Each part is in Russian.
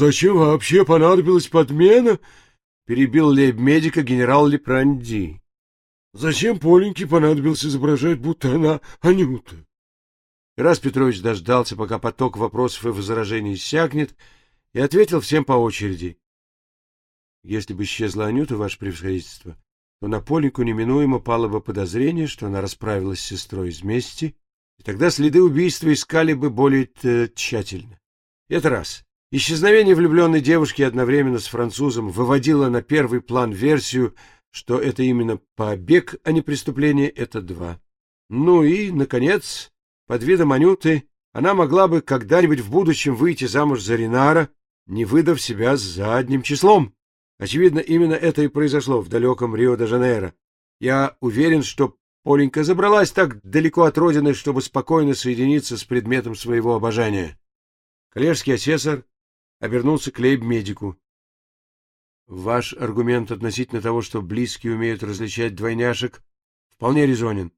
зачем вообще понадобилась подмена? — перебил лейб-медика генерал Лепранди. — Зачем Поленьке понадобилось изображать, будто она Анюта? Раз Петрович дождался, пока поток вопросов и возражений иссякнет, и ответил всем по очереди. — Если бы исчезла Анюта, ваше превосходительство, то на Поленьку неминуемо пало бы подозрение, что она расправилась с сестрой из мести, и тогда следы убийства искали бы более тщательно. Это раз. Исчезновение влюбленной девушки одновременно с французом выводило на первый план версию, что это именно побег, а не преступление, это два. Ну и, наконец, под видом Анюты она могла бы когда-нибудь в будущем выйти замуж за Ринара, не выдав себя задним числом. Очевидно, именно это и произошло в далеком Рио-де-Жанейро. Я уверен, что Поленька забралась так далеко от родины, чтобы спокойно соединиться с предметом своего обожания. Коллежский асессор обернулся к лейб-медику. Ваш аргумент относительно того, что близкие умеют различать двойняшек, вполне резонен.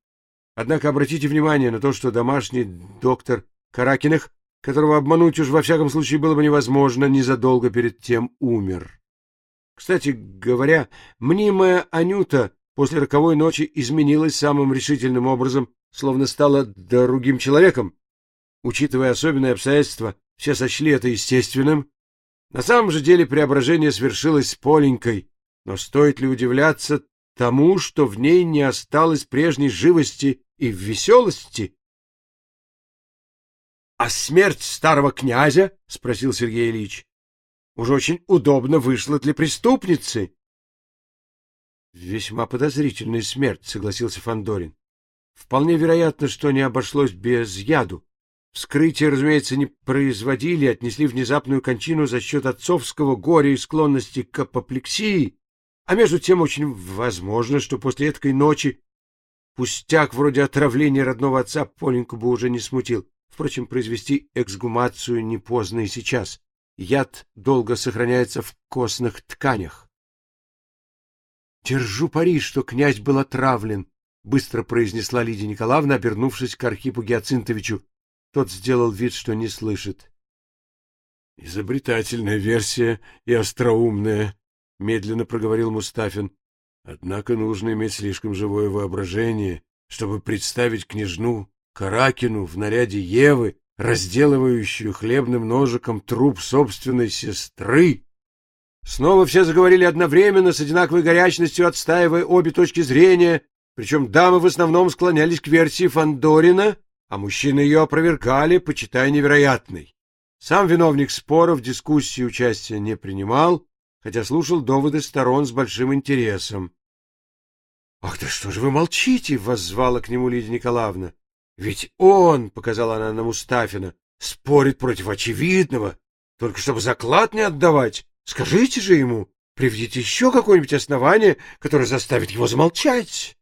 Однако обратите внимание на то, что домашний доктор Каракиных, которого обмануть уж во всяком случае было бы невозможно, незадолго перед тем умер. Кстати говоря, мнимая Анюта после роковой ночи изменилась самым решительным образом, словно стала другим человеком. Учитывая особенные обстоятельства, все сочли это естественным. На самом же деле преображение свершилось с Поленькой, но стоит ли удивляться тому, что в ней не осталось прежней живости и веселости? — А смерть старого князя? — спросил Сергей Ильич. Уже очень удобно вышло для преступницы. — Весьма подозрительная смерть, — согласился Фандорин. Вполне вероятно, что не обошлось без яду. Вскрытие, разумеется, не производили, отнесли внезапную кончину за счет отцовского горя и склонности к апоплексии, а между тем очень возможно, что после этой ночи пустяк вроде отравления родного отца Поленьку бы уже не смутил. Впрочем, произвести эксгумацию не поздно и сейчас. Яд долго сохраняется в костных тканях. — Держу пари, что князь был отравлен, — быстро произнесла Лидия Николаевна, обернувшись к Архипу Геоцинтовичу. Тот сделал вид, что не слышит. — Изобретательная версия и остроумная, — медленно проговорил Мустафин. — Однако нужно иметь слишком живое воображение, чтобы представить княжну Каракину в наряде Евы разделывающую хлебным ножиком труп собственной сестры. Снова все заговорили одновременно, с одинаковой горячностью отстаивая обе точки зрения, причем дамы в основном склонялись к версии Фандорина, а мужчины ее опровергали, почитая невероятной. Сам виновник спора в дискуссии участия не принимал, хотя слушал доводы сторон с большим интересом. — Ах, да что же вы молчите? — воззвала к нему Лидия Николаевна. Ведь он, — показала она на Мустафина, — спорит против очевидного, только чтобы заклад не отдавать. Скажите же ему, приведите еще какое-нибудь основание, которое заставит его замолчать. —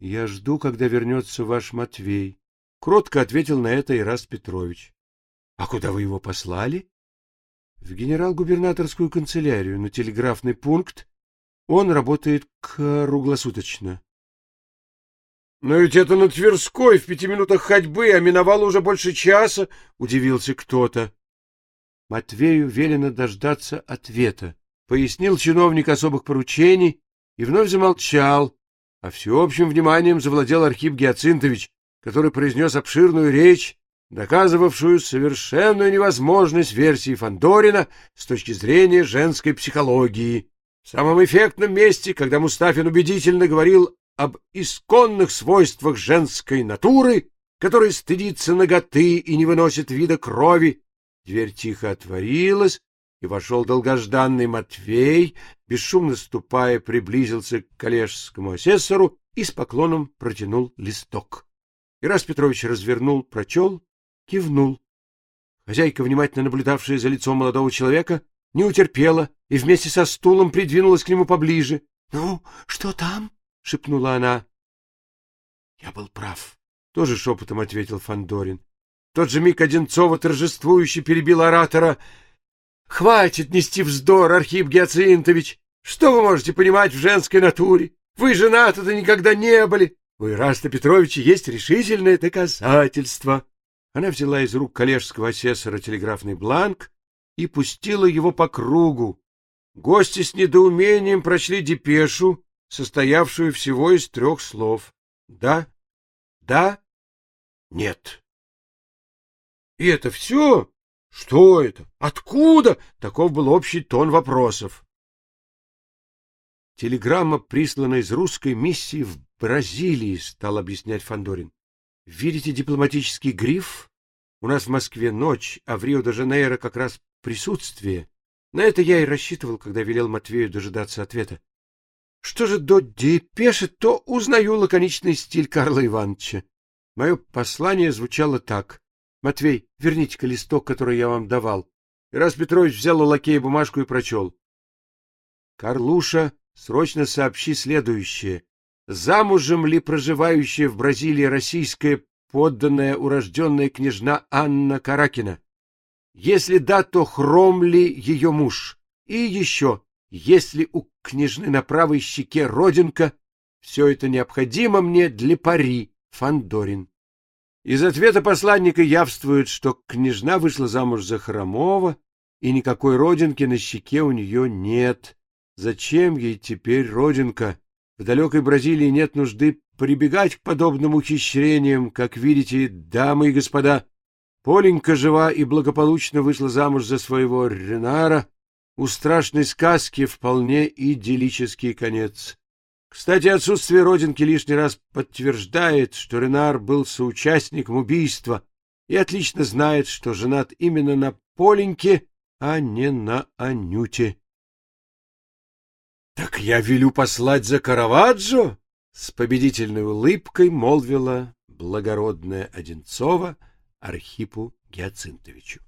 Я жду, когда вернется ваш Матвей, — кротко ответил на это Ираст Петрович. — А куда вы его послали? — В генерал-губернаторскую канцелярию, на телеграфный пункт. Он работает круглосуточно. Но ведь это на Тверской, в пяти минутах ходьбы, а миновало уже больше часа, — удивился кто-то. Матвею велено дождаться ответа, — пояснил чиновник особых поручений и вновь замолчал, а всеобщим вниманием завладел Архип Геоцинтович, который произнес обширную речь, доказывавшую совершенную невозможность версии Фандорина с точки зрения женской психологии. В самом эффектном месте, когда Мустафин убедительно говорил об исконных свойствах женской натуры, которая стыдится ноготы и не выносит вида крови, дверь тихо отворилась, и вошел долгожданный Матвей, бесшумно ступая, приблизился к коллежскому асессору и с поклоном протянул листок. Ирас Петрович развернул, прочел, кивнул. Хозяйка, внимательно наблюдавшая за лицом молодого человека, не утерпела и вместе со стулом придвинулась к нему поближе. — Ну, что там? — шепнула она. — Я был прав, — тоже шепотом ответил Фандорин. тот же миг Одинцова торжествующе перебил оратора. — Хватит нести вздор, Архип Геоциинтович! Что вы можете понимать в женской натуре? Вы женаты-то никогда не были. У Ираста Петровича есть решительное доказательство. Она взяла из рук коллежского асессора телеграфный бланк и пустила его по кругу. Гости с недоумением прочли депешу, состоявшую всего из трех слов. Да, да, нет. И это все? Что это? Откуда? Таков был общий тон вопросов. Телеграмма, прислана из русской миссии в Бразилии, стал объяснять Фандорин. Видите дипломатический гриф? У нас в Москве ночь, а в Рио-де-Жанейро как раз присутствие. На это я и рассчитывал, когда велел Матвею дожидаться ответа. Что же до депеши, то узнаю лаконичный стиль Карла Ивановича. Мое послание звучало так. Матвей, верните-ка листок, который я вам давал. Раз Петрович взял у лакея бумажку и прочел. Карлуша, срочно сообщи следующее. Замужем ли проживающая в Бразилии российская подданная урожденная княжна Анна Каракина? Если да, то хром ли ее муж? И еще, если у княжны на правой щеке родинка, все это необходимо мне для пари, Фандорин. Из ответа посланника явствует, что княжна вышла замуж за Хромова, и никакой родинки на щеке у нее нет. Зачем ей теперь родинка? В далекой Бразилии нет нужды прибегать к подобным ухищрениям, как видите, дамы и господа. Поленька жива и благополучно вышла замуж за своего Ренара. У страшной сказки вполне идиллический конец. Кстати, отсутствие родинки лишний раз подтверждает, что Ренар был соучастником убийства и отлично знает, что женат именно на Поленьке, а не на Анюте. — Так я велю послать за Караваджо? — с победительной улыбкой молвила благородная Одинцова — Архипу Геоцинтовичу.